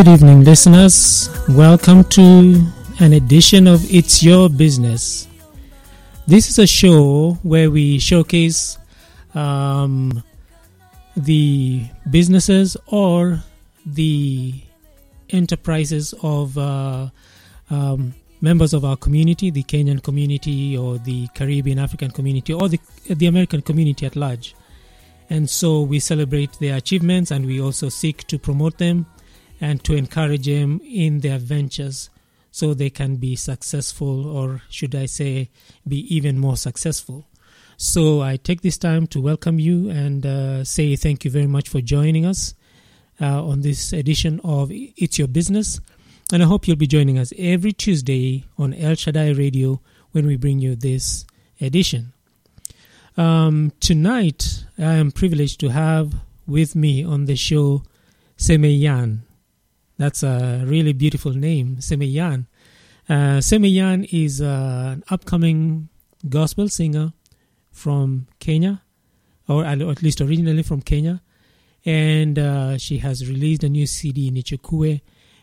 Good evening, listeners. Welcome to an edition of It's Your Business. This is a show where we showcase um, the businesses or the enterprises of uh, um, members of our community, the Kenyan community, or the Caribbean African community, or the, the American community at large. And so we celebrate their achievements and we also seek to promote them and to encourage them in their ventures so they can be successful, or should I say, be even more successful. So I take this time to welcome you and uh, say thank you very much for joining us uh, on this edition of It's Your Business. And I hope you'll be joining us every Tuesday on El Shaddai Radio when we bring you this edition. Um, tonight, I am privileged to have with me on the show Semeyan. That's a really beautiful name, Semeyan. Uh, Semeyan is uh, an upcoming gospel singer from Kenya, or at least originally from Kenya. And uh, she has released a new CD Nichukue.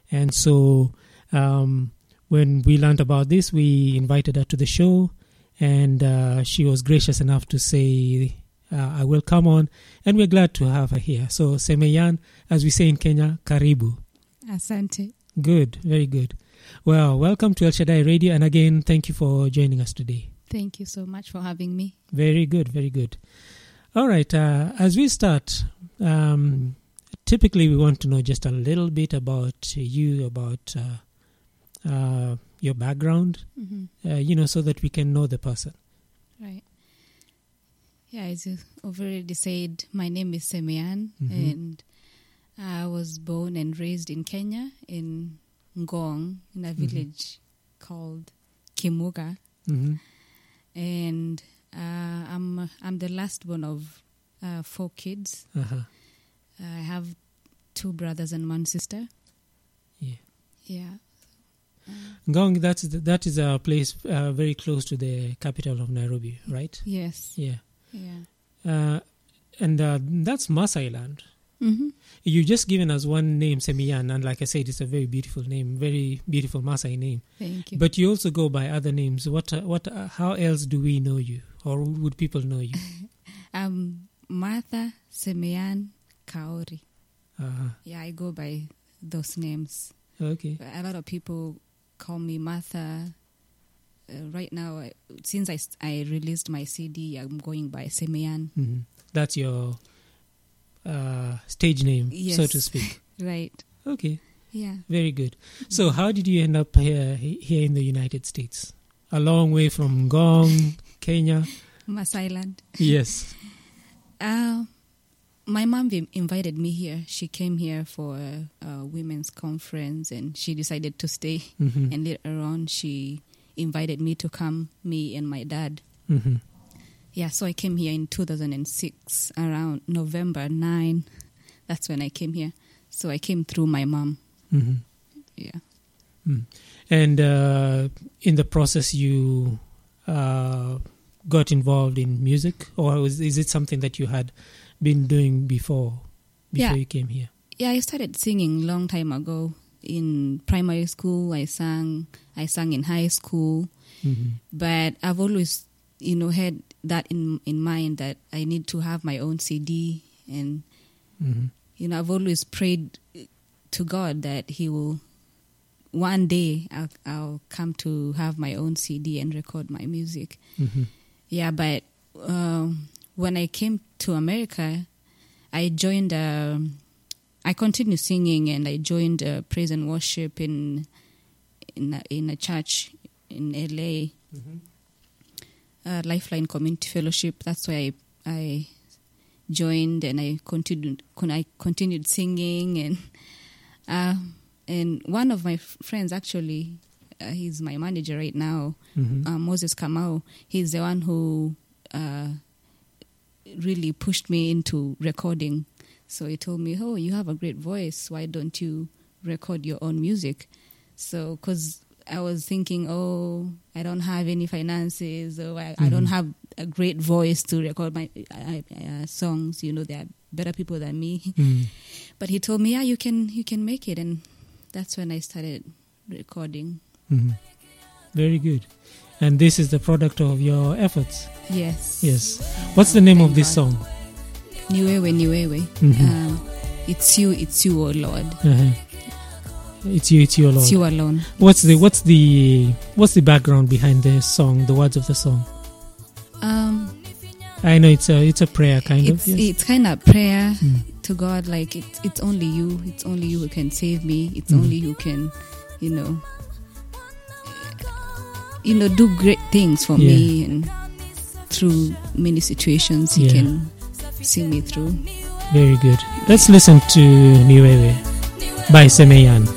And so um, when we learned about this, we invited her to the show. And uh, she was gracious enough to say, uh, I will come on. And we're glad to have her here. So, Semeyan, as we say in Kenya, karibu. Asante. Good, very good. Well, welcome to El Shaddai Radio. And again, thank you for joining us today. Thank you so much for having me. Very good, very good. All right, uh, as we start, um, typically we want to know just a little bit about you, about uh, uh, your background, Mm-hmm. uh, you know, so that we can know the person. Right. Yeah, as you already said, my name is Semeyan, Mhm. and I was born and raised in Kenya, in Ngong, in a Mhm. village called Kimuga, hmm and uh, I'm I'm the last one of uh, four kids. Uh-huh. I have two brothers and one sister. Yeah. Yeah. Ngong, that's the, that is a place uh, very close to the capital of Nairobi, right? Yes. Yeah. Yeah. Uh, and uh, that's Masai land. Mm-hmm. You just given us one name, Semeyan, and like I said, it's a very beautiful name, very beautiful Masai name. Thank you. But you also go by other names. What, uh, what, uh, how else do we know you, or would people know you? Um, Martha Semeyan Kaori. Uh, Yeah, I go by those names. okay. A lot of people call me Martha. Uh, right now, since I, since I, released my CD, I'm going by Semeyan. hmm That's your uh, stage name, so to speak. Right. Okay, Yeah. very good. So, how did you end up here here in the United States? A long way from Ngong, Kenya. Land. Yes. Uh, my mom vi- invited me here. She came here for a, women's conference and she decided to stay. hmm And later on, she invited me to come, me and my dad. hmm Yeah, so I came here in 2006, around November 9. That's when I came here. So I came through my mom. hmm Yeah. And uh, in the process, you uh, got involved in music, or was, is it something that you had been doing before before Yeah. you came here? Yeah, I started singing long time ago. In primary school, I sang. I sang in high school, hmm but I've always, you know, had that in in mind that I need to have my own CD, and hmm you know, I've always prayed to God that He will one day I'll, I'll come to have my own CD and record my music. hmm Yeah, but um, when I came to America, I joined. Um, I continued singing, and I joined uh, praise and worship in in a, in a church in LA, hmm uh, Lifeline Community Fellowship. That's where I I joined, and I continued. con- I continued singing, and uh, and one of my f- friends actually, uh, he's my manager right now hmm uh, Moses Kamau, he's the one who uh, really pushed me into recording. So he told me, "Oh, you have a great voice. Why don't you record your own music?" So, because I was thinking, "Oh, I don't have any finances, or I, I don't Mhm. have a great voice to record my uh, uh, songs. You know, there are better people than me. Mm. But he told me, yeah, you can you can make it, and that's when I started recording. Mhm. Very good. And this is the product of your efforts. Yes. Yes. What's the name of this God. song? Niwewe, Niwewe. Mhm. Um, it's you, it's you, oh Lord. Uh-huh. It's you. It's your Lord. It's you alone. What's the what's the what's the background behind the song? The words of the song. Um, I know it's a it's a prayer kind it's of. Yes. it's kind of prayer Mm. to God. Like it's it's only you. It's only you who can save me. It's Mhm. only you can, you know, you know, do great things for Yeah. me and through many situations He Yeah. can see me through. Very good. Let's listen to Niwewe by Semeyan.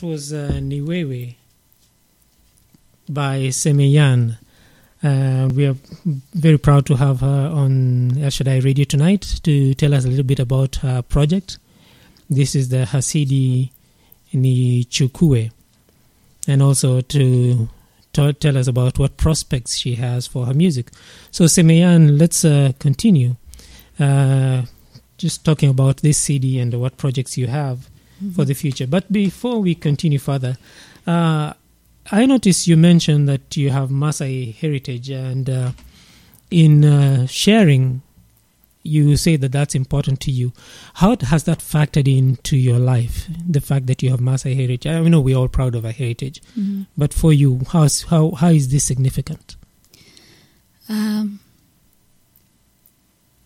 That was uh, Niwewe by Semeyan. Uh, we are very proud to have her on El Shaddai Radio tonight to tell us a little bit about her project. This is the Hasidi Nichukue, and also to t- tell us about what prospects she has for her music. So, Semeyan, let's uh, continue. Uh, just talking about this CD and what projects you have for the future. But before we continue further, uh, I noticed you mentioned that you have Maasai heritage, and uh, in uh, sharing you say that that's important to you. How has that factored into your life? The fact that you have Maasai heritage. I know we're all proud of our heritage, Mhm. but for you, how's, how how is this significant? Um,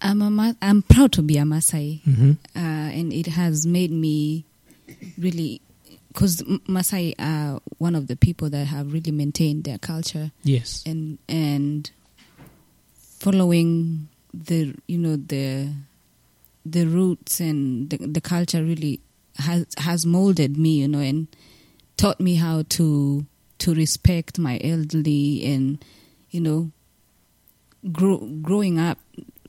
I'm a Ma- I'm proud to be a Maasai, hmm uh, and it has made me really because Maasai are one of the people that have really maintained their culture Yes. and and following the you know the the roots and the, the culture really has has molded me you know and taught me how to to respect my elderly and you know grow, growing up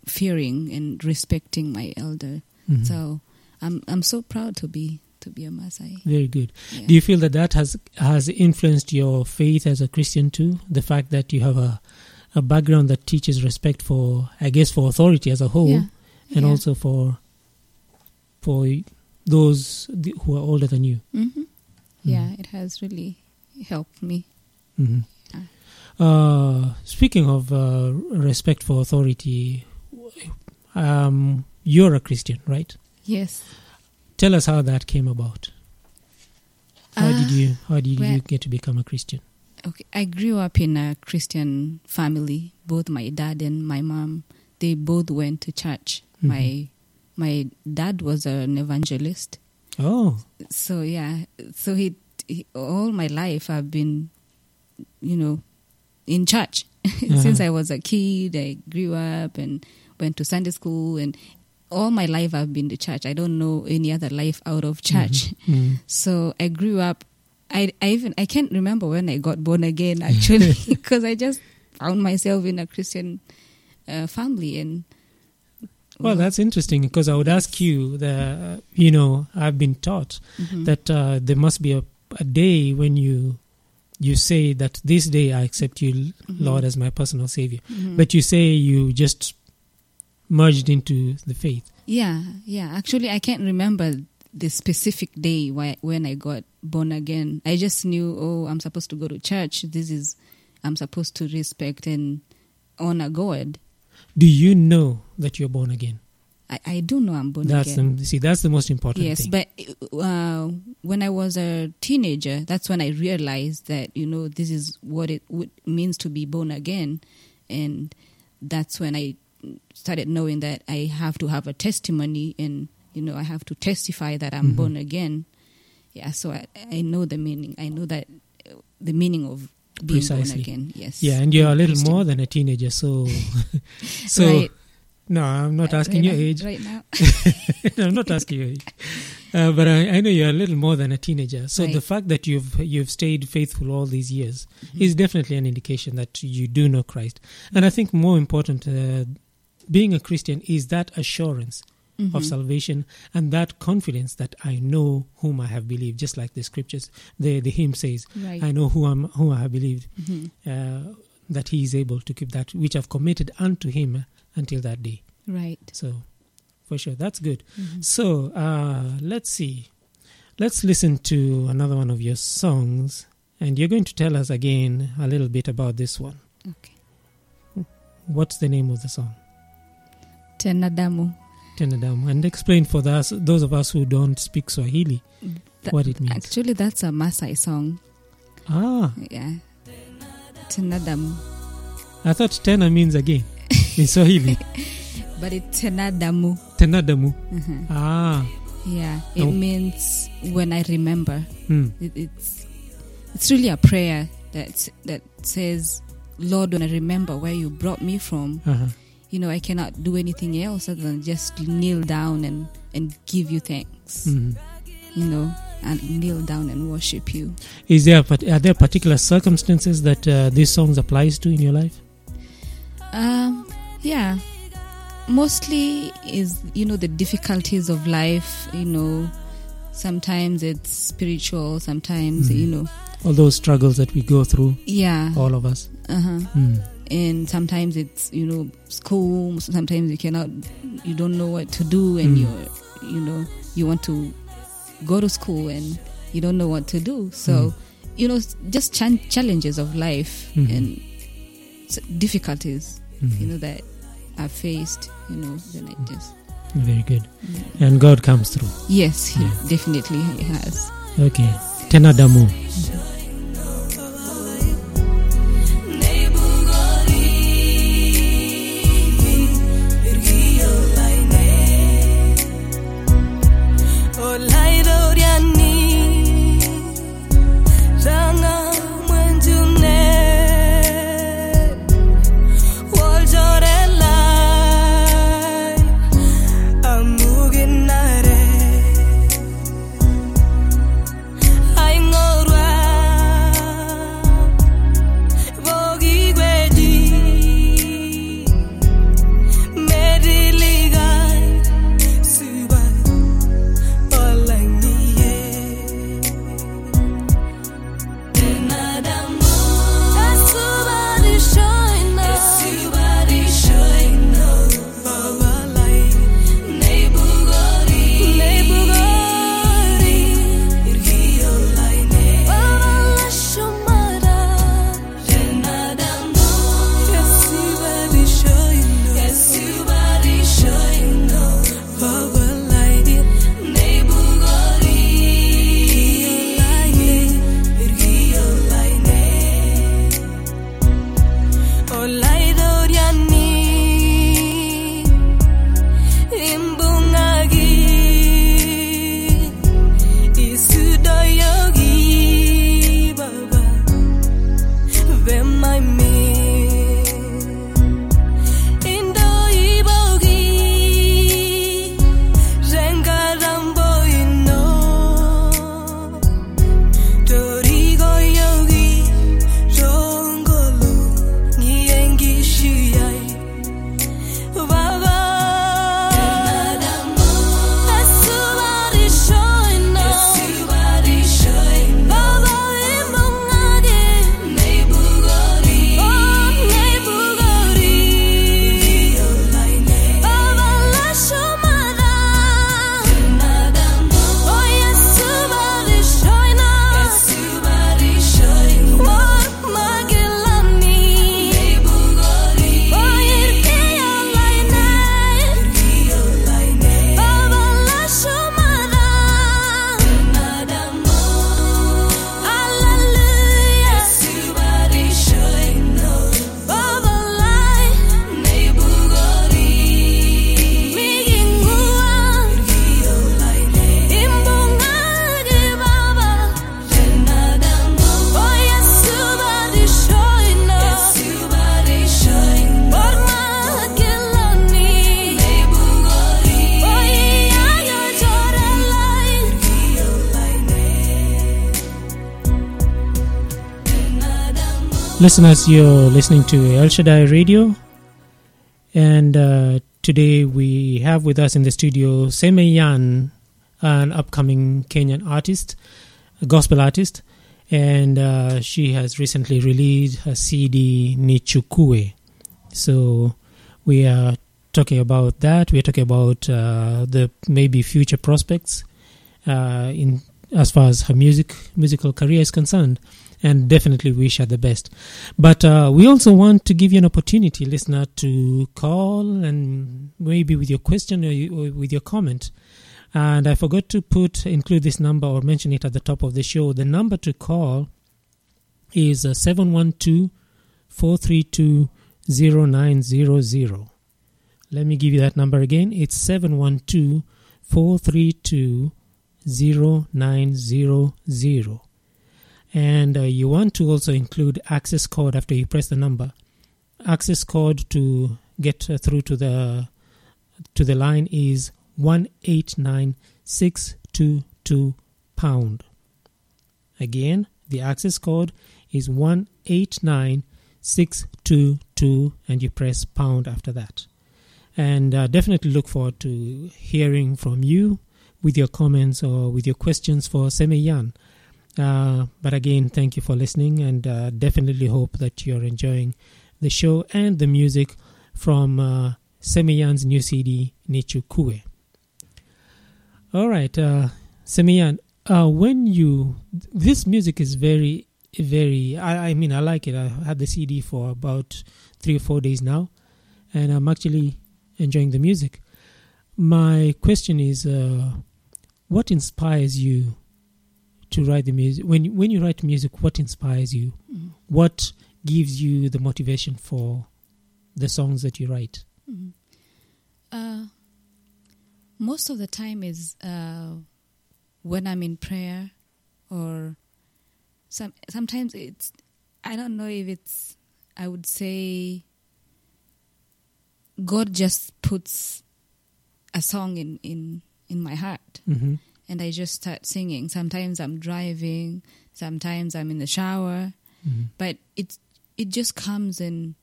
fearing and respecting my elder Mhm. so i'm i'm so proud to be to be a Maasai Very good. yeah. Do you feel that that has has influenced your faith as a Christian too? The fact that you have a a background that teaches respect for, I guess, for authority as a whole, yeah. and Yeah. also for for those th- who are older than you. hmm yeah it has really helped me hmm Yeah. Uh, speaking of uh, respect for authority, um, you're a Christian, right? yes Tell us how that came about. How did Ah, you How did you get to become a Christian? Okay, I grew up in a Christian family. Both my dad and my mom, they both went to church. Mhm. My my dad was an evangelist. Oh, So yeah, so he, he all my life I've been, you know, in church since Uh-huh. I was a kid. I grew up and went to Sunday school, and all my life I've been to church. I don't know any other life out of church. Mm. So I grew up. I, I even I can't remember when I got born again actually because I just found myself in a Christian uh, family and Well, that's interesting because I would ask you the you know I've been taught Mhm. that uh, there must be a, a day when you you say that this day I accept you, Mhm. Lord, as my personal savior. Mhm. But you say you just merged into the faith. yeah yeah actually I can't remember the specific day why, when I got born again. I just knew oh I'm supposed to go to church. This is I'm supposed to respect and honor God. Do you know that you're born again? I, I do know I'm born that's again. the see that's the most important yes thing. Yes, but uh, when i was a teenager that's when i realized that you know this is what it would, means to be born again and that's when i started knowing that i have to have a testimony and you know i have to testify that i'm Mhm. born again yeah so I, I know the meaning i know that uh, the meaning of being Precisely. born again yes yeah, and you're a little more than a teenager, so so Right. no, I'm not asking right your age. right now I'm not asking your age, uh, but I, I know you're a little more than a teenager. So the fact that you've you've stayed faithful all these years Mhm. is definitely an indication that you do know Christ. And I think more important, uh, being a Christian is that assurance of Mhm. salvation and that confidence that I know whom I have believed. Just like the scriptures, the the hymn says, right "I know who I'm who I have believed." Mhm. Uh, that He is able to keep that which I've committed unto Him until that day. right So, for sure, that's good. Mhm. So uh, let's see. Let's listen to another one of your songs, and you're going to tell us again a little bit about this one. okay What's the name of the song? Tenadamu Tenadam, and explain for us, those of us who don't speak Swahili Th- what it means. Actually, that's a masai song. Ah, Yeah. Tenadamu. I thought tena means again in Swahili. But it's Tenadamu. Tenadamu. Mhm. Ah, Yeah. It means when I remember. hmm. It, it's it's really a prayer that that says, Lord, when I remember where you brought me from, uh-huh. You know, I cannot do anything else other than just kneel down and, and give you thanks, Mhm. you know, and kneel down and worship you. Is there are there particular circumstances that uh, these songs applies to in your life? Um, yeah, mostly is you know the difficulties of life. You know, sometimes it's spiritual, sometimes Mhm. you know, All those struggles that we go through, yeah, all of us. uh huh. Hmm. And sometimes it's you know school. Sometimes you cannot, you don't know what to do, and Mm. you're you know you want to go to school and you don't know what to do. So Mm. you know, just chan challenges of life Mhm. and difficulties. Mhm. you know that I've faced, you know, then I just Very good. And God comes through. yes, he Yeah. definitely he has. Okay. Tenadamu. Listeners, you're listening to El Shaddai Radio, and uh, today we have with us in the studio Semeyan, an upcoming Kenyan artist, a gospel artist, and uh, she has recently released her CD Nichukue. So we are talking about that. We are talking about uh, the maybe future prospects uh, in as far as her music musical career is concerned and definitely wish her the best. But uh, we also want to give you an opportunity, listener, to call and maybe with your question or, you, or with your comment. And I forgot to put include this number or mention it at the top of the show. The number to call is uh, 712 432 0900. Let me give you that number again. It's 712 432 0900 and uh, you want to also include access code after you press the number. Access code to get uh, through to the to the line is 189622 pound. Again the access code is 189622 and you press pound after that. And uh, definitely look forward to hearing from you with your comments or with your questions for Semeyan. Uh, but again, thank you for listening, and uh, definitely hope that you're enjoying the show and the music from uh, Semeyan's new CD, Nichukue. All right, uh, Semeyan, uh, when you this music is very, very. I, I mean, I like it. I had the CD for about three or four days now, and I'm actually enjoying the music. My question is, uh, what inspires you to write the music? When you- when you write music, what inspires you? Mhm. What gives you the motivation for the songs that you write? Mhm. Uh, most of the time is uh, when I'm in prayer, or some sometimes it's I don't know if it's I would say God just puts a song in in in my heart Mm-hmm. And I just start singing. Sometimes I'm driving, sometimes I'm in the shower, Mm-hmm. but it it just comes in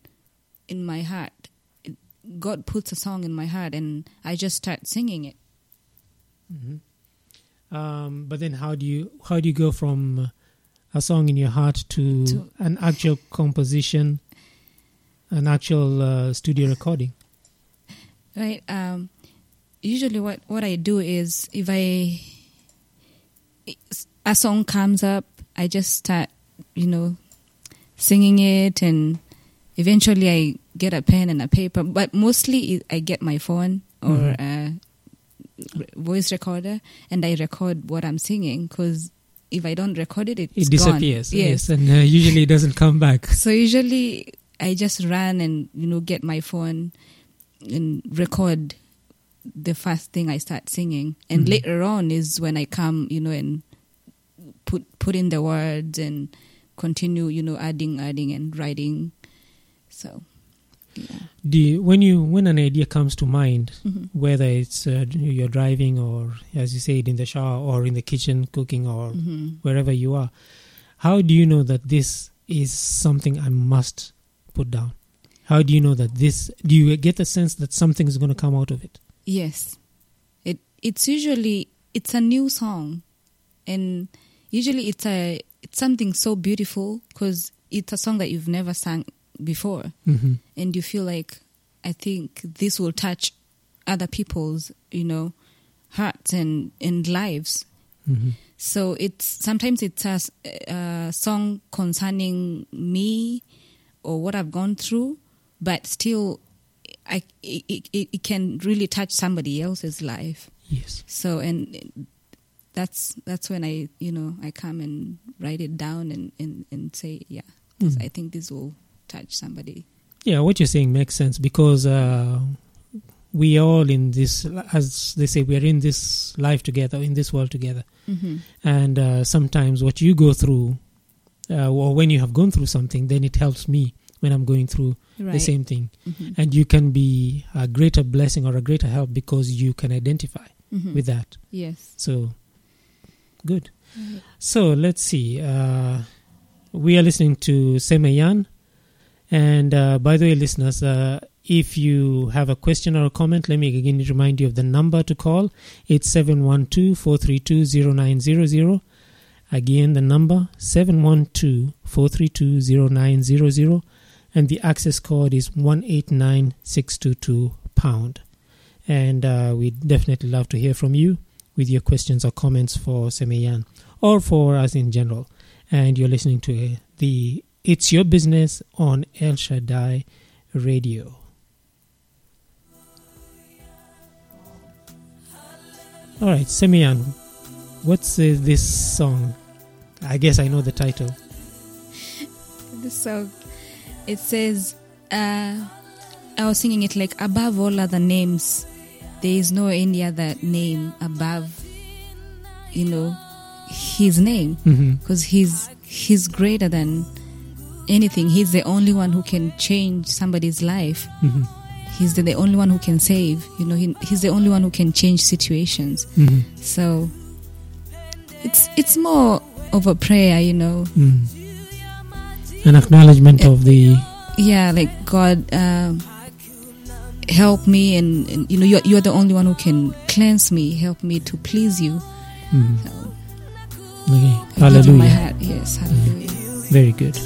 in my heart. It, God puts a song in my heart, and I just start singing it. Mm-hmm. Um, but then, how do you how do you go from a song in your heart to, To- an actual composition, an actual uh, studio recording? Right. Um, usually, what what I do is if I a song comes up, I just start, you know, singing it, and eventually I get a pen and a paper. But mostly, I get my phone or Mhm. a voice recorder, and I record what I'm singing because if I don't record it, it's It gone. disappears. Yes. Yes, and uh, usually it doesn't come back. So usually I just run and you know get my phone and record the first thing I start singing, and Mhm. later on is when I come you know and put put in the words and continue you know adding adding and writing. So yeah. Do you, when you when an idea comes to mind, Mhm. whether it's uh, you're driving or, as you said, in the shower or in the kitchen cooking or Mhm. wherever you are, how do you know that this is something I must put down? How do you know that this? Do you get the sense that something is going to come out of it? Yes, it it's usually it's a new song, and usually it's a it's something so beautiful because it's a song that you've never sung before. Mm-hmm. and you feel like I think this will touch other people's, you know, hearts and and lives. Mm-hmm. So it's sometimes it's a song concerning me or what I've gone through, but still, I it, it, it can really touch somebody else's life. Yes. So and that's that's when I you know I come and write it down and and, and say yeah, Mhm. I think this will touch somebody. Yeah, what you're saying makes sense because uh, we all in this, as they say, we are in this life together, in this world together. Mm-hmm. And uh, sometimes what you go through, uh, or when you have gone through something, then it helps me when I'm going through Right. the same thing. Mhm. And you can be a greater blessing or a greater help because you can identify Mhm. with that. Yes. So, good. So let's see. Uh, we are listening to Semeyan. And uh, by the way, listeners, uh, if you have a question or a comment, let me again remind you of the number to call. It's 712 432 0900. Again, the number 712 432 0900. And the access code is 189622 pound. And uh, we'd definitely love to hear from you with your questions or comments for Semeyan or for us in general. And you're listening to uh, the It's Your Business on El Shaddai Radio. All right, Semeyan, what's uh, this song? I guess I know the title. This song, it says, uh, I was singing it like above all other names, there is no any other name above, you know, his name Mm-hmm. because he's he's greater than anything. He's the only one who can change somebody's life. Mm-hmm. He's the, the only one who can save. You know, he, he's the only one who can change situations. Mm-hmm. So it's it's more of a prayer, you know. Mm. An acknowledgement of the. yeah like god um, help me and, and you know you're, you're the only one who can cleanse me help me to please you Mm. so Okay. I my Hallelujah. heart yes hallelujah Very good.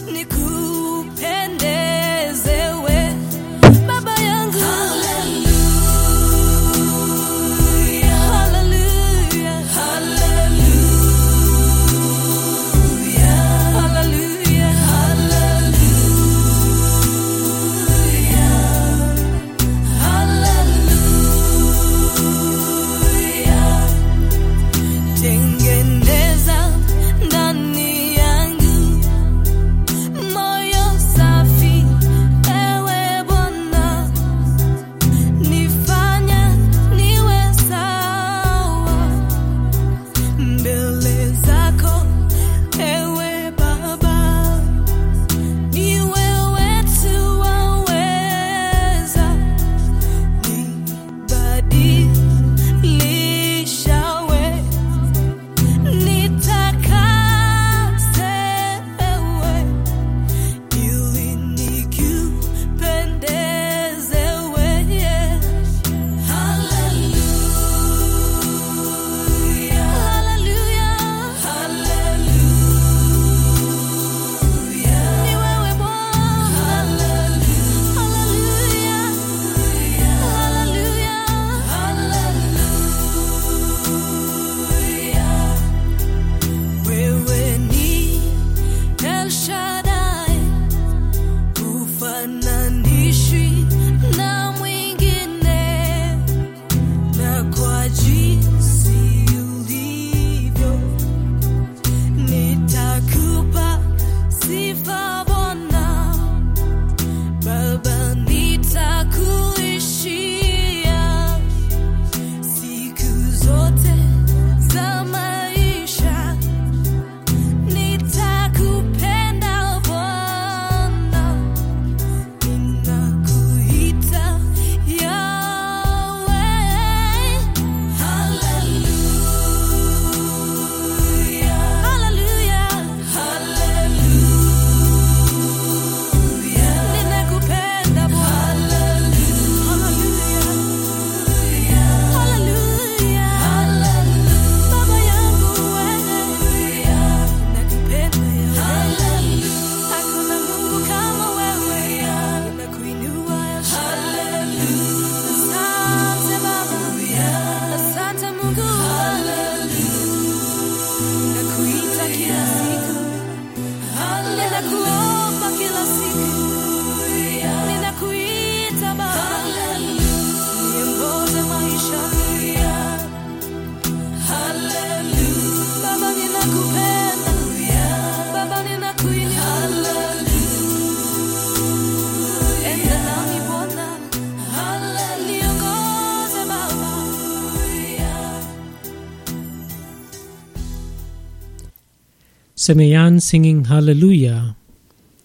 Semeyan singing Hallelujah,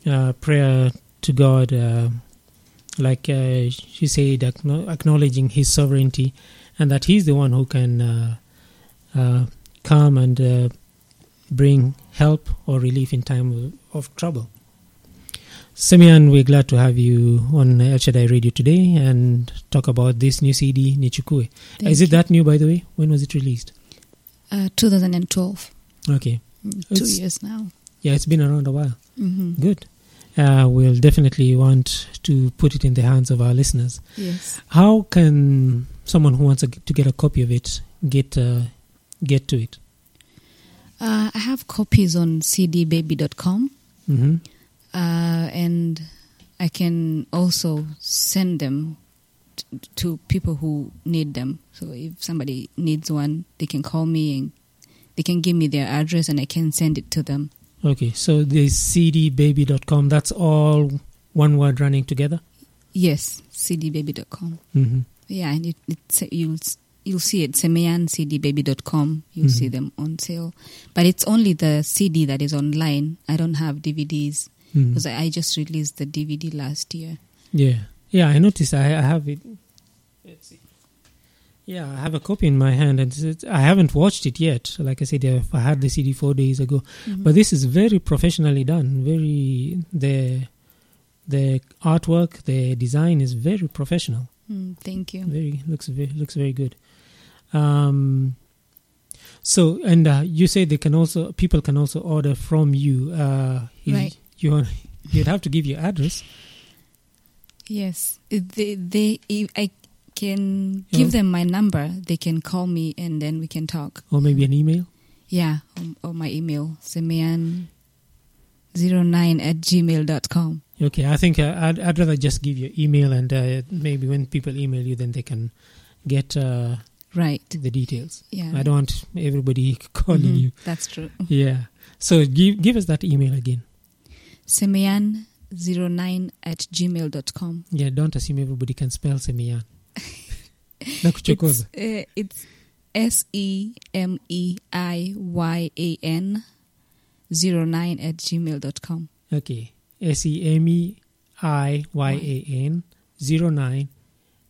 uh, prayer to God, uh, like uh, she said, acknowledging His sovereignty and that He's the one who can uh, uh, come and uh, bring help or relief in time of, trouble. Semeyan, we're glad to have you on El Shaddai Radio today and talk about this new CD, Nichukue. Thank Is it that new, by the way? When was it released? Uh, 2012. Okay. Two years now. Yeah, it's been around a while. hmm Good. Uh, we'll definitely want to put it in the hands of our listeners. Yes. How can someone who wants to to get a copy of it get uh, get to it? Uh, I have copies on cdbaby.com. hmm uh, and I can also send them t- to people who need them. So if somebody needs one, they can call me and they can give me their address, and I can send it to them. Okay, so the cdbaby.com. That's all one word running together. Yes, cdbaby.com. hmm Yeah, and it, it's you'll you'll see it semeyancdbaby.com. You'll see Mhm. them on sale, but it's only the CD that is online. I don't have DVDs because I, I just released the DVD last year. Yeah, yeah. I noticed. I, I have it. Let's see. Yeah, I have a copy in my hand, and it's, I haven't watched it yet. Like I said, I had the CD four days ago. But this is very professionally done. Very the the artwork, the design is very professional. Mm, thank you. Very looks very looks very good. Um, so and uh, you say they can also people can also order from you. Uh, Right. You you'd have to give your address. Yes, they they I can Yeah. give them my number. They can call me and then we can talk. Or maybe an email. Yeah, or, or my email semeyan09 at gmail.com. Okay, I think uh, I'd, I'd rather just give your email, and uh, maybe when people email you, then they can get uh, Right. the details. Yeah. I don't want everybody calling Mhm, you. That's true. Yeah. So give give us that email again. semeyan09 at gmail.com. Yeah, don't assume everybody can spell Semeyan. Nakuchokoza. It's, uh, it's S E M E I Y A N 09 at gmail.com. Okay. S E M E I Y A N 09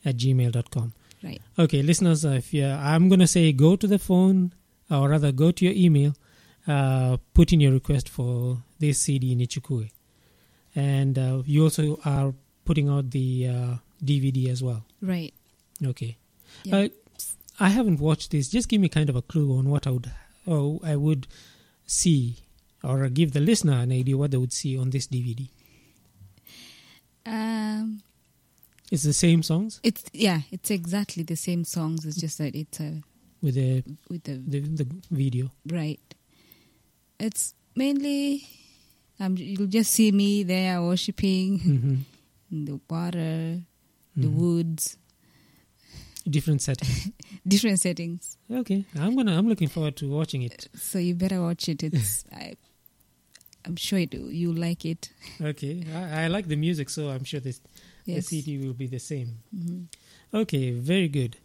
at gmail.com. Right. Okay, listeners, uh, if you I'm going to say go to the phone, or rather go to your email, uh, put in your request for this CD Nichukue. And uh, you also are putting out the uh, DVD as well. Right. Okay. Yeah. Uh, I haven't watched this. Just give me kind of a clue on what I would, oh, I would see, or give the listener an idea what they would see on this DVD. Um, It's the same songs it's yeah, it's exactly the same songs. It's just that it's a with the with the the, the video. right. It's mainly um, you'll just see me there worshiping, hmm the water, the Mhm. woods, Different settings different settings. okay, I'm gonna. I'm looking forward to watching it. So you better watch it. It's I, I'm sure it, you like it. Okay, I, I like the music, so I'm sure this, the Yes. CD will be the same. Mhm. Okay, very good.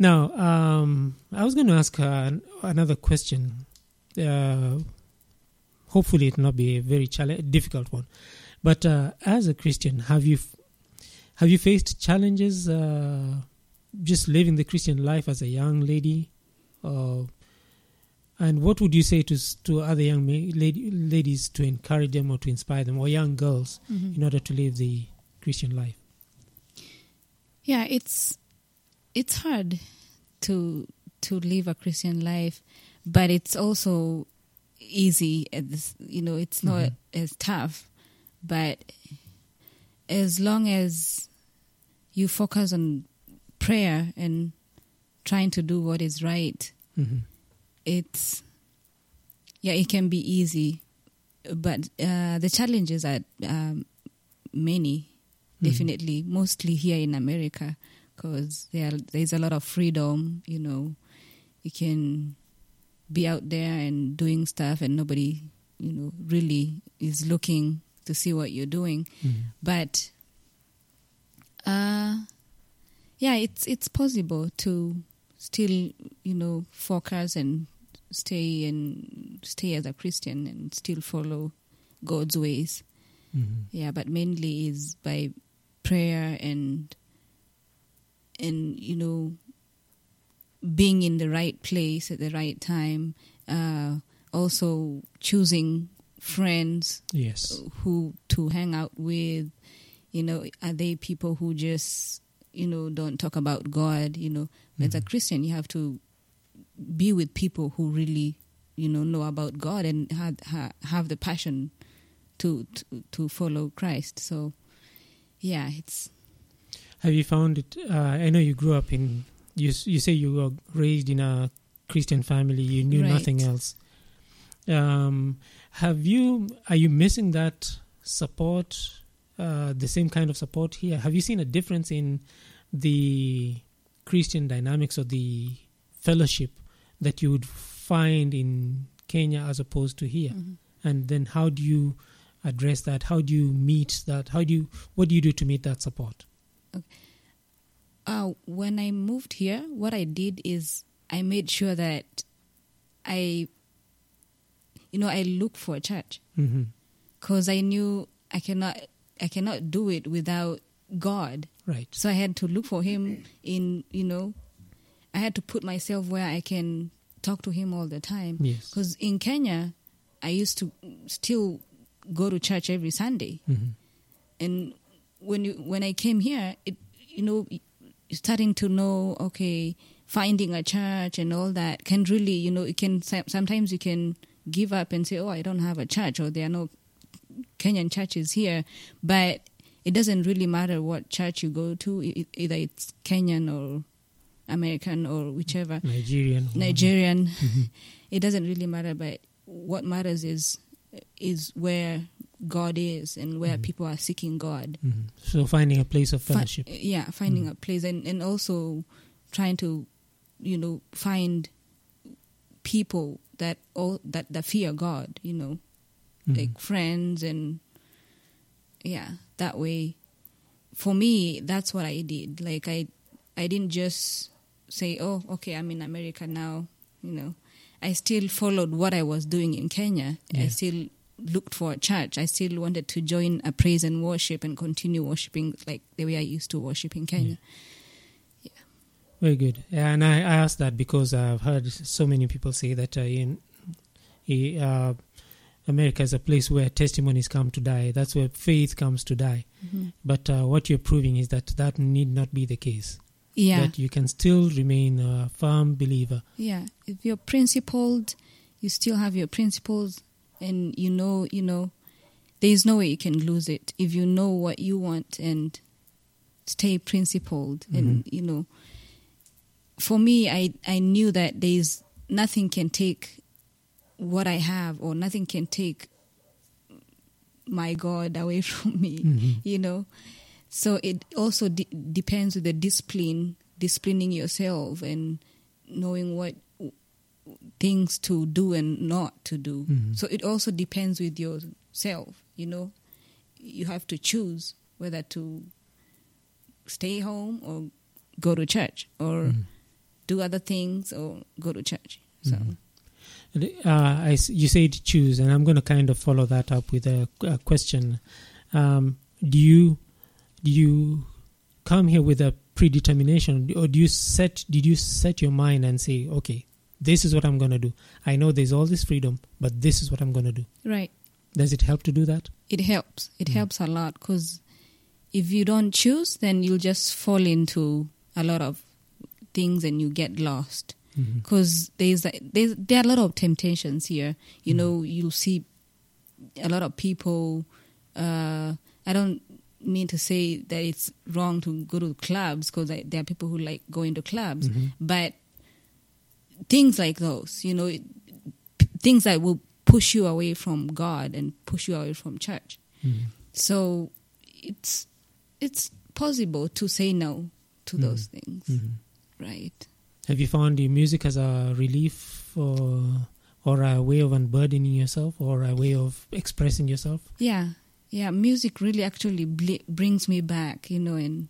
Now, um, I was going to ask uh, another question. Uh, hopefully, it will not be a very challenge, difficult one. But uh, as a Christian, have you f- have you faced challenges uh, just living the Christian life as a young lady? Uh, and what would you say to to other young ma- lady, ladies to encourage them or to inspire them, or young girls Mhm. in order to live the Christian life? Yeah, it's it's hard to to live a Christian life, but it's also easy. At this, you know, it's not Mhm. as tough, but as long as you focus on prayer and trying to do what is right, hmm it's yeah, it can be easy, but uh, the challenges are um, many Mhm. definitely mostly here in america because there there's a lot of freedom you know. You can be out there and doing stuff and nobody you know really is looking to see what you're doing Mhm. but uh yeah it's it's possible to still you know focus and stay and stay as a christian and still follow god's ways Mhm. yeah but mainly is by prayer and and you know being in the right place at the right time uh also choosing friends Yes. who to hang out with you know are they people who just you know don't talk about god you know as a Mhm. christian you have to be with people who really you know know about god and have ha, have the passion to, to to follow christ so yeah it's Have you found it? Uh, I know you grew up in. You you say you were raised in a Christian family. You knew Right. nothing else. Um, have you? Are you missing that support? Uh, the same kind of support here. Have you seen a difference in the Christian dynamics or the fellowship that you would find in Kenya as opposed to here? Mhm. And then how do you address that? How do you meet that? How do you? What do you do to meet that support? uh, when I moved here, what I did is I made sure that I, you know, I look for a church because I knew I cannot, I cannot do it without God. Right. So I had to look for Him in, you know, I had to put myself where I can talk to Him all the time. Yes. Because in Kenya, I used to still go to church every Sunday. hmm and when you when I came here, it you know starting to know okay, finding a church and all that can really you know it can sometimes you can give up and say oh I don't have a church or there are no Kenyan churches here, but it doesn't really matter what church you go to, either it's Kenyan or American or whichever Nigerian. Nigerian. Mhm. It doesn't really matter, but what matters is is where God is and where Mhm. people are seeking God. Mhm. So finding a place of Fi- fellowship. yeah, finding Mhm. a place and, and also trying to, you know, find people that all that, that fear God, you know, Mhm. like friends and yeah, that way. For me, that's what I did. Like I, I didn't just say, "Oh, okay, I'm in America now." You know, I still followed what I was doing in Kenya. I still looked for a church. I still wanted to join a praise and worship and continue worshiping like the way I used to worship in Kenya. Very good. And I, I asked that because I've heard so many people say that uh, in eh, uh, America is a place where testimonies come to die. That's where faith comes to die. But uh, what you're proving is that that need not be the case. Yeah, That you can still remain a firm believer. yeah. If you're principled, you still have your principles, and you know, you know, there is no way you can lose it if you know what you want and stay principled. And you know, for me, I I knew that there is nothing can take what I have, or nothing can take my God away from me. Mhm. You know, So it also de- depends with the discipline, disciplining yourself and knowing what things to do and not to do. Mhm. So it also depends with yourself, you know. You have to choose whether to stay home or go to church or Mm. Do other things or go to church. So Mhm. Uh, I you said choose, and I'm going to kind of follow that up with a, a question. Um, do you do you come here with a predetermination, or do you set? Did you set your mind and say, okay, this is what I'm going to do? I know there's all this freedom, but this is what I'm going to do. right. Does it help to do that? it helps. It Mm. helps a lot because if you don't choose, then you'll just fall into a lot of things and you get lost. Because there's, a- there's there are a lot of temptations here. You Mm. know, you'll see a lot of people. Uh, I don't mean to say that it's wrong to go to clubs because there are people who like going to clubs, Mhm. but things like those, you know, it, p- things that will push you away from God and push you away from church. Mhm. So it's it's possible to say no to those things, Mhm. Right? Have you found your music as a relief or or a way of unburdening yourself or a way of expressing yourself? Yeah, yeah. Music really actually bl- brings me back, you know, and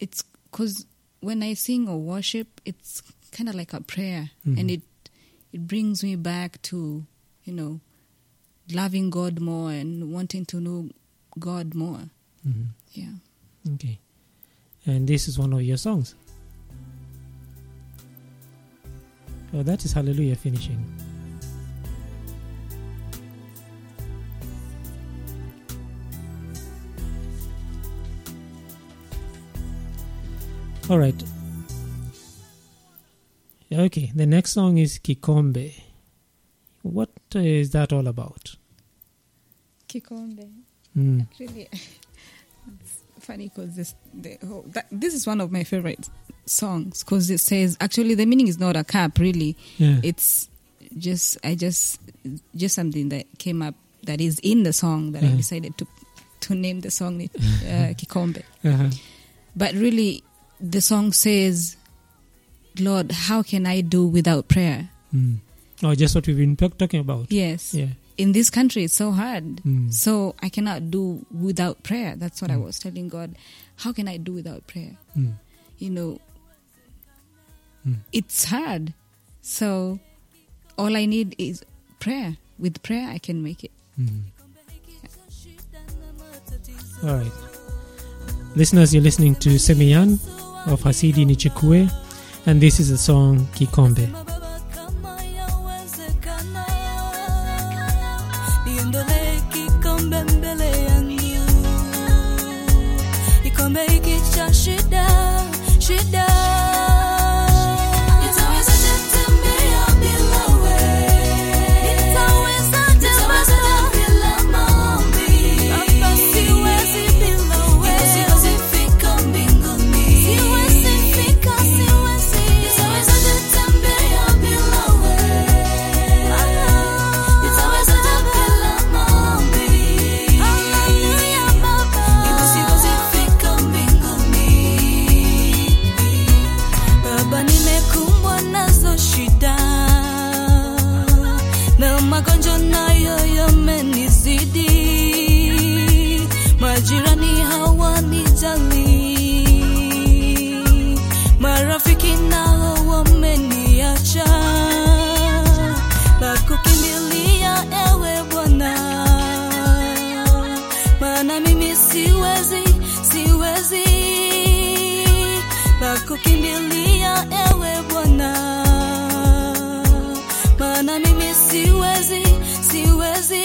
it's because when I sing or worship, it's kind of like a prayer, Mhm. and it it brings me back to, you know, loving God more and wanting to know God more. Mhm. Yeah. Okay. And this is one of your songs. Oh, that is Hallelujah finishing. All right. Okay, the next song is Kikombe. What is that all about? Kikombe. Mm. Actually, funny because this the whole, that, this is one of my favorite songs because it says actually the meaning is not a cap really. Yeah. It's just I just just something that came up that is in the song that Yeah. I decided to to name the song uh, Kikombe. uh-huh. But really, the song says, "Lord, how can I do without prayer?" Mm. Oh, just what we've been talking about. Yes, Yeah. In this country it's so hard. Mm. So I cannot do without prayer. That's what I Mm. was telling God. How can I do without prayer? Mm. You know, Mm. it's hard. So all I need is prayer. With prayer, I can make it. Mm. All right. Listeners, you're listening to Semeyan of Hasidi Nichukue, and this is the song Kikombe. Maana mimi siwezi, siwezi na kukimbilia ewe Bwana, maana mimi siwezi, siwezi.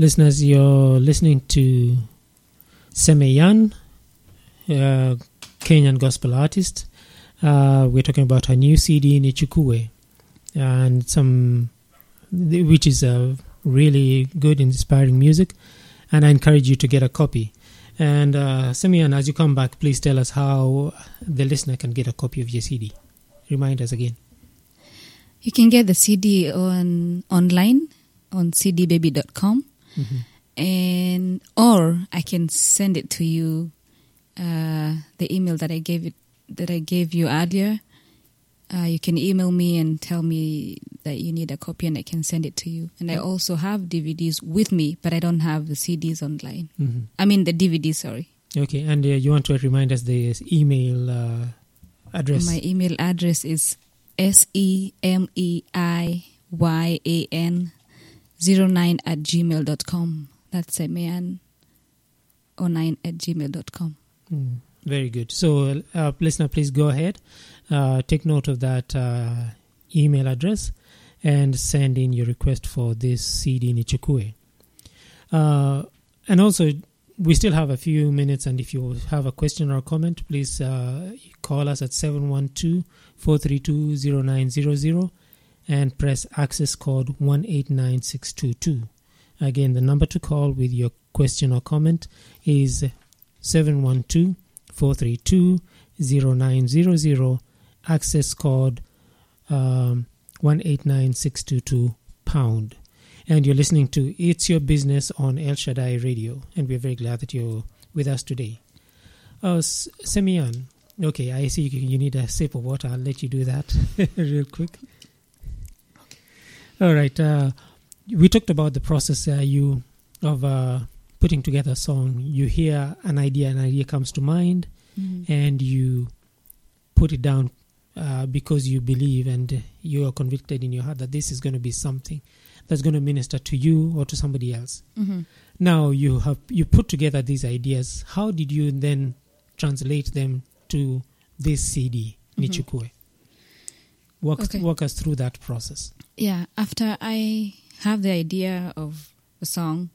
Listeners, you're listening to Semeyan, uh, Kenyan gospel artist. Uh, we're talking about her new CD, Nichukue, and some, which is a really good, inspiring music. And I encourage you to get a copy. And uh, Semeyan, as you come back, please tell us how the listener can get a copy of your CD. Remind us again. You can get the CD on online on cdbaby.com and or I can send it to you uh, the email that I gave it that I gave you earlier. Uh, you can email me and tell me that you need a copy, and I can send it to you. And I also have DVDs with me, but I don't have the CDs online. Mhm. I mean the DVDs. Sorry. Okay, and uh, you want to remind us the email uh, address? My email address is s e m e i y a n zero nine at gmail dot com. That's semeyan 09 at gmail dot com. Mm, very good. So, uh, listener, please go ahead, uh, take note of that uh, email address, and send in your request for this CD Nichukue. Uh, and also, we still have a few minutes, and if you have a question or a comment, please uh, call us at 712 432 0900 and press access code 189622. Again, the number to call with your question or comment is 712 432 0900, access code um, 189622 pound. And you're listening to It's Your Business on El Shaddai Radio, and we're very glad that you're with us today. Uh, S- Semeyan, okay, I see you, you need a sip of water. I'll let you do that real quick. All right, uh, we talked about the process uh, you of uh, putting together a song. You hear an idea, an idea comes to mind, and you put it down uh, because you believe and you are convicted in your heart that this is going to be something that's going to minister to you or to somebody else. Mhm. Now you have you put together these ideas. How did you then translate them to this CD, Mhm. Nichukue? Walk Okay. walk us through that process. Yeah, after I have the idea of a song,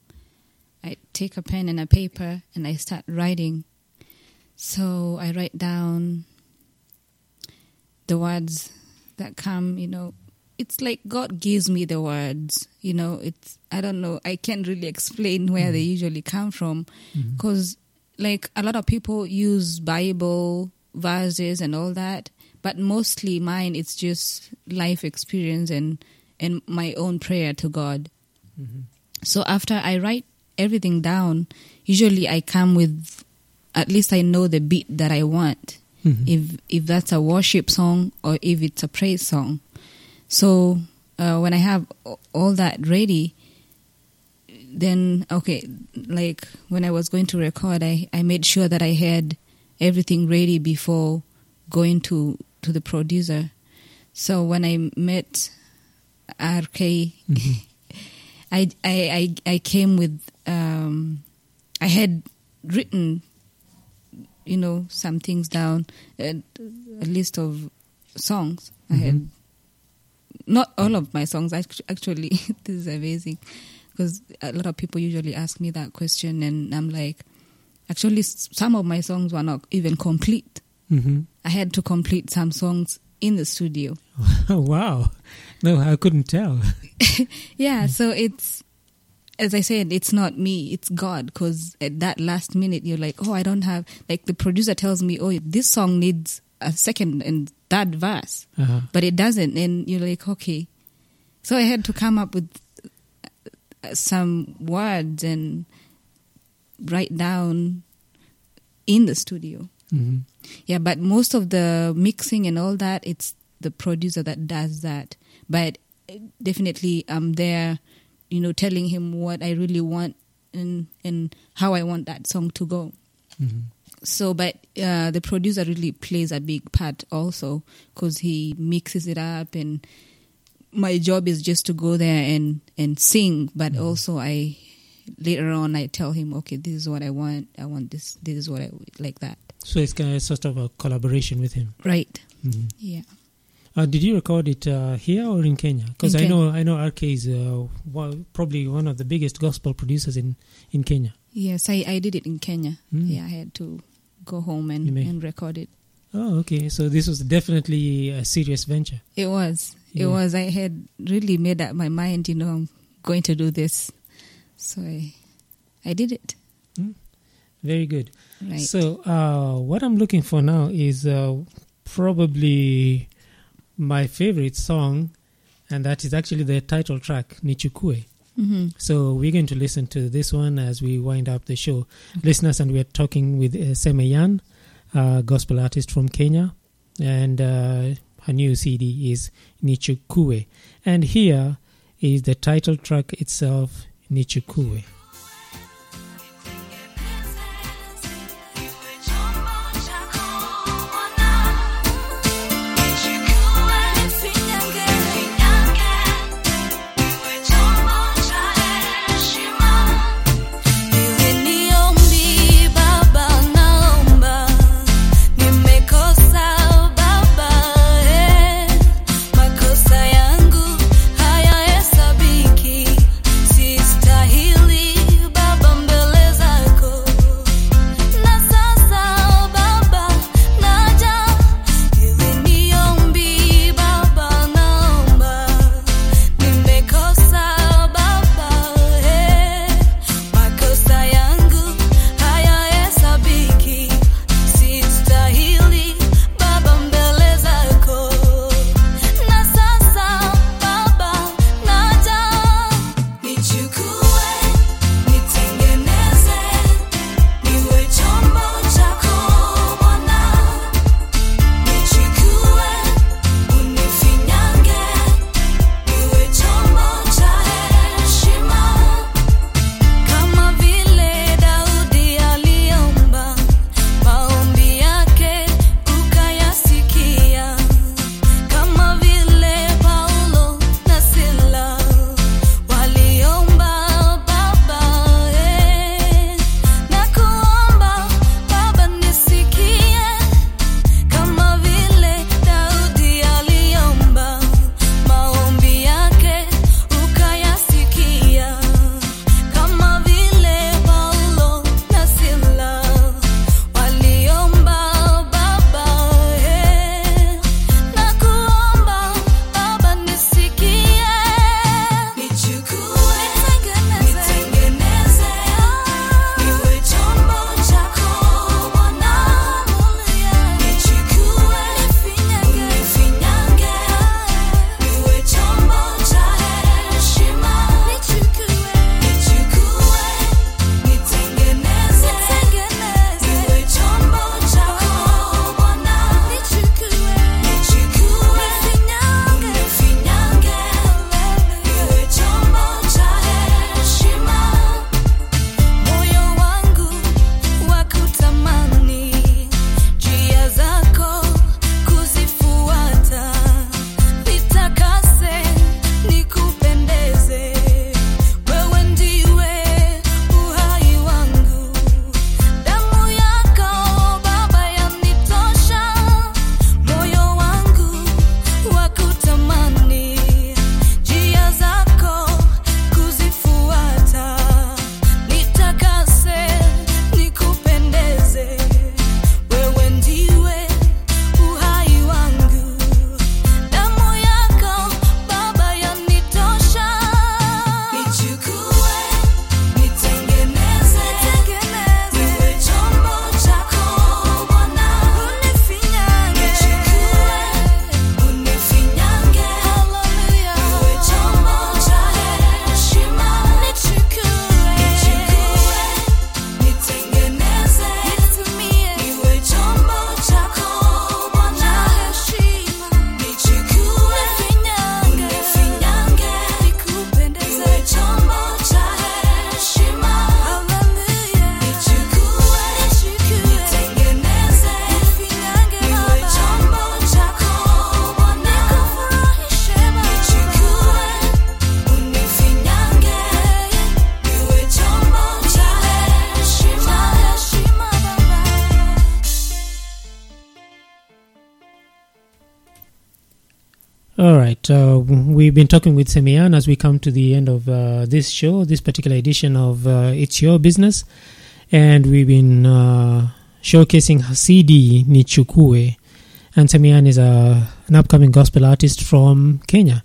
I take a pen and a paper and I start writing. So I write down the words that come, you know. It's like God gives me the words, you know. It's I don't know. I can't really explain where they mm-hmm. usually come from mm-hmm. because like a lot of people use bible verses and all that but mostly mine it's just life experience and and my own prayer to god Mhm. so after i write everything down usually i come with at least i know the beat that i want Mhm. if if that's a worship song or if it's a praise song. So uh, when I have all that ready, then okay, like when I was going to record, I I made sure that I had everything ready before going to to the producer. So when I met RK, Mhm. I, I I I came with um, I had written, you know, some things down, a, a list of songs. I had Mhm. not all of my songs act- actually. this is amazing because a lot of people usually ask me that question, and I'm like, actually, some of my songs were not even complete. Mhm. I had to complete some songs in the studio. wow. No, I couldn't tell. Yeah, so it's as I said, it's not me, it's God. Because at that last minute, you're like, oh, I don't have like the producer tells me, oh, this song needs a second and third verse, Uh-huh. but it doesn't, and you're like, okay. So I had to come up with uh, some words and write down in the studio. Mhm. Yeah, but most of the mixing and all that, it's the producer that does that. But uh, definitely, I'm there, you know, telling him what I really want and and how I want that song to go. Mhm. So, but uh, the producer really plays a big part also because he mixes it up, and my job is just to go there and and sing. But also, I later on I tell him, okay, this is what I want. I want this. This is what I like that. So it's kind of sort of a collaboration with him. Right. Mhm. Yeah. Uh, did you record it uh, here or in Kenya? Because I know I know RK is uh, probably one of the biggest gospel producers in in Kenya. Yes, I, I did it in Kenya. Mm. Yeah, I had to go home and, and record it. Oh, okay. So this was definitely a serious venture. It was. Yeah. It was. I had really made up my mind, you know, I'm going to do this. So I, I did it. Very good. Right. So uh, what I'm looking for now is uh, probably my favorite song, and that is actually the title track, Nichukue. hmm So we're going to listen to this one as we wind up the show. Listeners, and we're talking with uh, Semeyan, a gospel artist from Kenya, and uh, her new CD is Nichukue. And here is the title track itself, Nichukue. Uh, we've been talking with Semeyan as we come to the end of uh, this show, this particular edition of uh, It's Your Business. And we've been uh, showcasing her CD, Nichukue. And Semeyan is a, an upcoming gospel artist from Kenya.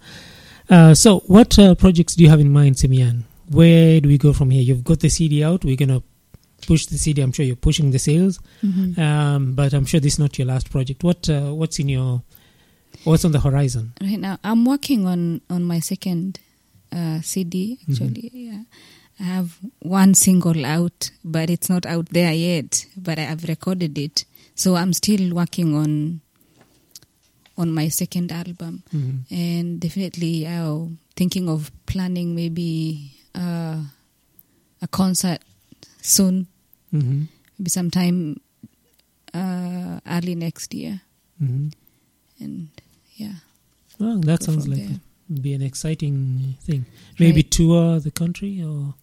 Uh, so, what uh, projects do you have in mind, Semeyan? Where do we go from here? You've got the CD out. We're going to push the CD. I'm sure you're pushing the sales. Mhm. Um, but I'm sure this is not your last project. What uh, What's in your What's on the horizon? Right now, I'm working on on my second uh, CD. Mm-hmm. Actually, yeah, I have one single out, but it's not out there yet. But I have recorded it, so I'm still working on on my second album, Mhm. and definitely I'm thinking of planning maybe uh, a concert soon, Mhm. maybe sometime uh, early next year, Mhm. and yeah. Well, that sounds like it'd be an exciting thing. Maybe Right. tour the country or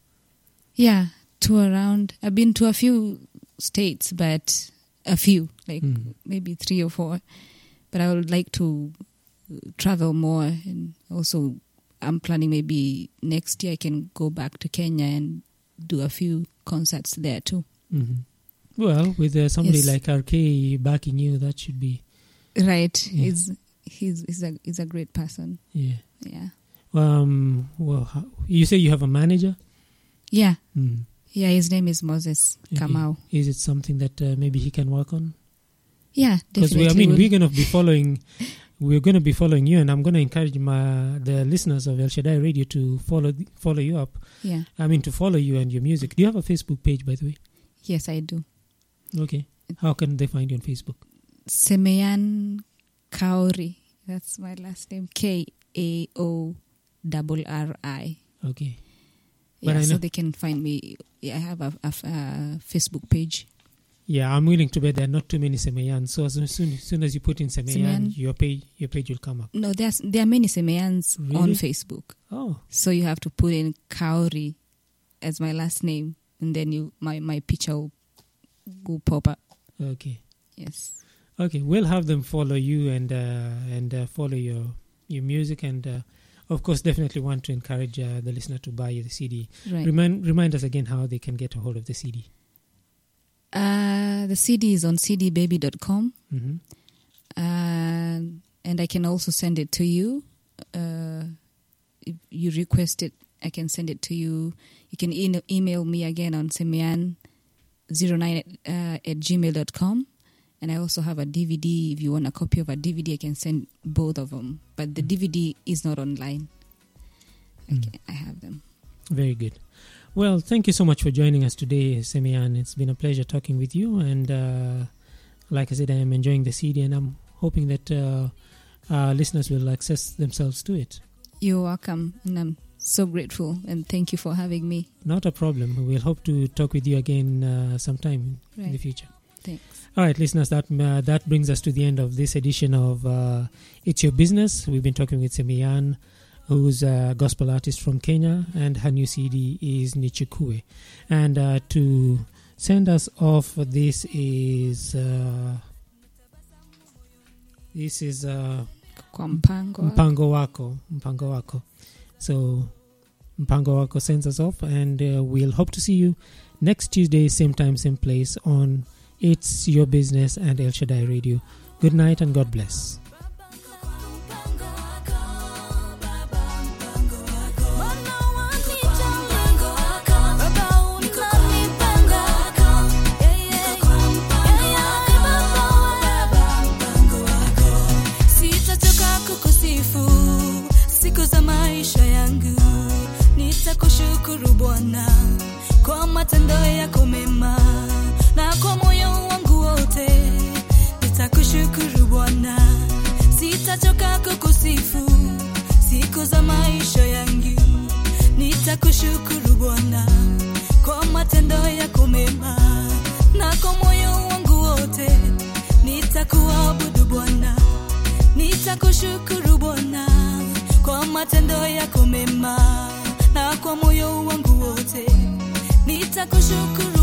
Yeah, tour around. I've been to a few states, but a few, like Mhm. maybe three or four. But I would like to travel more, and also I'm planning maybe next year I can go back to Kenya and do a few concerts there too. Mhm. well, with uh, somebody Yes. like RK backing you, that should be Right? Yeah. He's he's he's a he's a great person. yeah. Yeah, Um. Well, how, you say you have a manager. yeah, Mm. yeah. His name is Moses. Kamau. Is it something that uh, maybe he can work on? Yeah, Because definitely. we, I mean, we're going to be following. We're going to be following you, and I'm going to encourage my the listeners of El Shaddai Radio to follow follow you up. yeah. I mean, to follow you and your music. Do you have a Facebook page, by the way? Yes, I do. Okay. How can they find you on Facebook? Semeyan Kaori. That's my last name. K A O double R I. Okay. But Yeah, I so they can find me. Yeah, I have a, a, a Facebook page. Yeah, I'm willing to bet there are not too many Semeyan. So as soon, as soon as you put in Semeyan, Semeyan. your page your page will come up. No, there's there are many Semeyans on Facebook. Oh, So you have to put in Kaori as my last name, and then you my my picture will, will pop up. okay, Yes. Okay. We'll have them follow you and uh, and uh, follow your your music, and uh, of course, definitely want to encourage uh, the listener to buy the CD. Right. Remind remind us again how they can get a hold of the CD. Uh, the CD is on cdbaby.com. hmm uh, and I can also send it to you. Uh, if you request it, I can send it to you. You can e- email me again on semeyan09 uh, at gmail.com. And I also have a DVD. If you want a copy of a DVD, I can send both of them. But the DVD is not online. Mm. Okay, I have them. Very good. Well, thank you so much for joining us today, Semeyan. It's been a pleasure talking with you. And uh, like I said, I am enjoying the CD and I'm hoping that uh, our listeners will access themselves to it. You're welcome. And I'm so grateful. And thank you for having me. Not a problem. We'll hope to talk with you again uh, sometime in the future. Thanks. All right, listeners, that uh, that brings us to the end of this edition of uh, It's Your Business. We've been talking with Semeyan, who's a gospel artist from Kenya, and her new CD is Nichukue. And uh, to send us off, this is uh, this is uh, Kwa mpango. Mpango Wako. Mpango Wako. So Mpango Wako sends us off, and uh, we'll hope to see you next Tuesday, same time, same place on It's Your Business and El Shaddai Radio. Good night and God bless. Bwana kwa matendo yako mema, kwa moyo wangu wote. Nitakushukuru Bwana. Sitachoka kukusifu. Siku za maisha yangu, nitakushukuru Bwana. Kwa matendo yako mema, na kwa moyo wangu wote. Nitakuabudu Bwana. Nitakushukuru Bwana. Kwa matendo yako mema, na kwa moyo wangu wote. Nitakushukuru